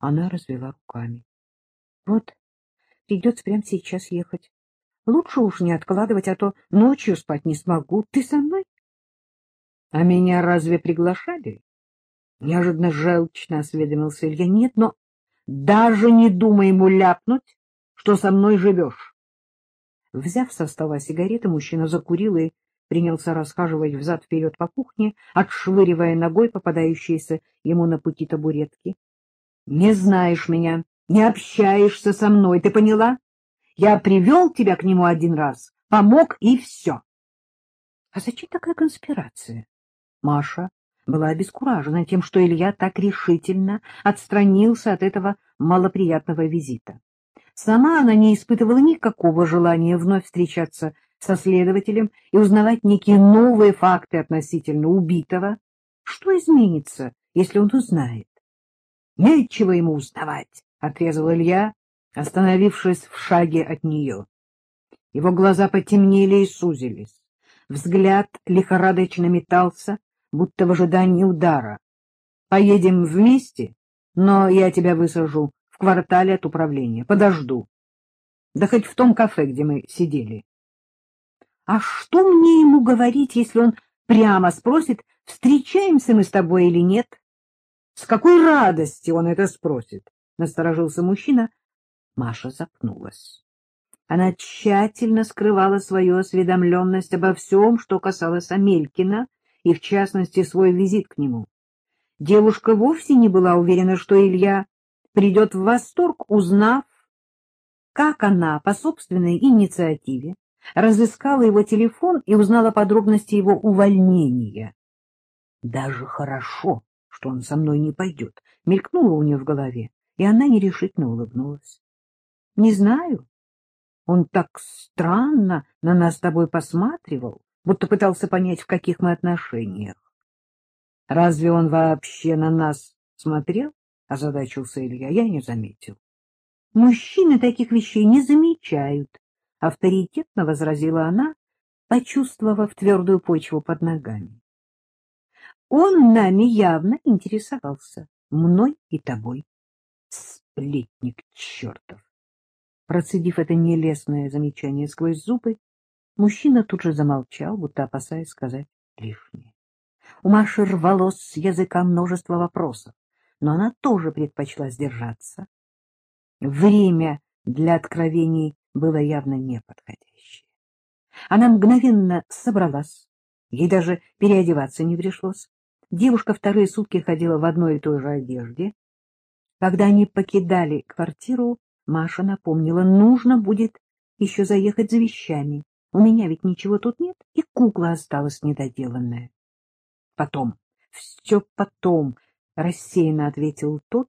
Она развела руками. — Вот, придется прямо сейчас ехать. Лучше уж не откладывать, а то ночью спать не смогу. Ты со мной? — А меня разве приглашали? Неожиданно желчно осведомился Илья. — Нет, но даже не думай ему ляпнуть, что со мной живешь. Взяв со стола сигареты, мужчина закурил и принялся расхаживать взад-вперед по кухне, отшвыривая ногой попадающиеся ему на пути табуретки. — Не знаешь меня, не общаешься со мной, ты поняла? Я привел тебя к нему один раз, помог и все. — А зачем такая конспирация? Маша была обескуражена тем, что Илья так решительно отстранился от этого малоприятного визита. Сама она не испытывала никакого желания вновь встречаться со следователем и узнавать некие новые факты относительно убитого. Что изменится, если он узнает? — Нечего ему узнавать, — отрезал Илья, остановившись в шаге от нее. Его глаза потемнели и сузились. Взгляд лихорадочно метался, будто в ожидании удара. Поедем вместе, но я тебя высажу в квартале от управления. Подожду. Да хоть в том кафе, где мы сидели. А что мне ему говорить, если он прямо спросит, встречаемся мы с тобой или нет? С какой радости он это спросит? Насторожился мужчина. Маша запнулась. Она тщательно скрывала свою осведомленность обо всем, что касалось Амелькина, и, в частности, свой визит к нему. Девушка вовсе не была уверена, что Илья придет в восторг, узнав, как она по собственной инициативе разыскала его телефон и узнала подробности его увольнения. Даже хорошо, что он со мной не пойдет, мелькнуло у нее в голове, и она нерешительно улыбнулась. — Не знаю. Он так странно на нас с тобой посматривал будто пытался понять, в каких мы отношениях. — Разве он вообще на нас смотрел? — озадачился Илья. Я не заметил. — Мужчины таких вещей не замечают, — авторитетно возразила она, почувствовав твердую почву под ногами. Он нами явно интересовался, мной и тобой. Сплетник чертов! Процедив это нелестное замечание сквозь зубы, Мужчина тут же замолчал, будто опасаясь сказать лишнее. У Маши рвалось с языка множество вопросов, но она тоже предпочла сдержаться. Время для откровений было явно неподходящее. Она мгновенно собралась, ей даже переодеваться не пришлось. Девушка вторые сутки ходила в одной и той же одежде. Когда они покидали квартиру, Маша напомнила, нужно будет еще заехать за вещами. У меня ведь ничего тут нет, и кукла осталась недоделанная. Потом, все потом, рассеянно ответил тот,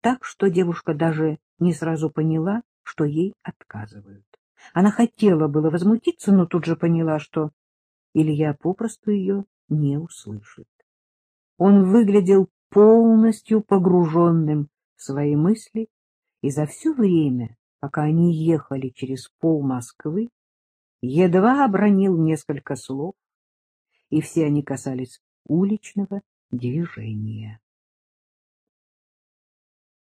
так что девушка даже не сразу поняла, что ей отказывают. Она хотела было возмутиться, но тут же поняла, что Илья попросту ее не услышит. Он выглядел полностью погруженным в свои мысли, и за все время, пока они ехали через пол Москвы, едва обронил несколько слов, и все они касались уличного движения.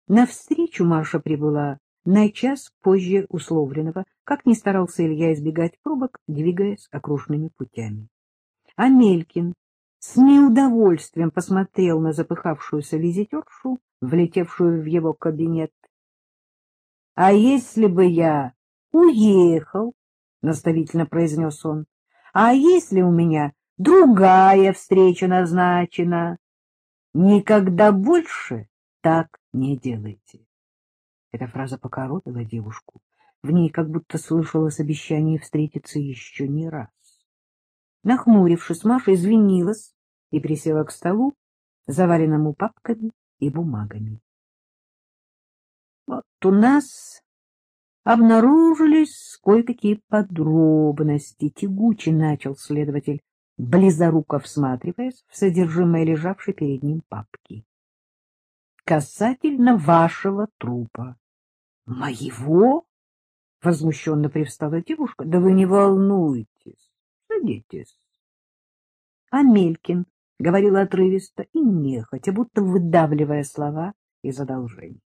Навстречу Маша прибыла на час позже условленного, как ни старался Илья избегать пробок, двигаясь окружными путями. А Мелькин с неудовольствием посмотрел на запыхавшуюся визитершу, влетевшую в его кабинет. — А если бы я уехал наставительно произнес он. — А если у меня другая встреча назначена? Никогда больше так не делайте. Эта фраза покоробила девушку. В ней как будто слышалось обещание встретиться еще не раз. Нахмурившись, Маша извинилась и присела к столу, заваленному папками и бумагами. — Вот у нас обнаружились кое-какие подробности. Тягуче начал следователь, близоруко всматриваясь в содержимое лежавшей перед ним папки. Касательно вашего трупа. — Моего? — возмущенно привстала девушка. — Да вы не волнуйтесь, садитесь. Амелькин говорил отрывисто и нехотя, будто выдавливая слова из одолжений.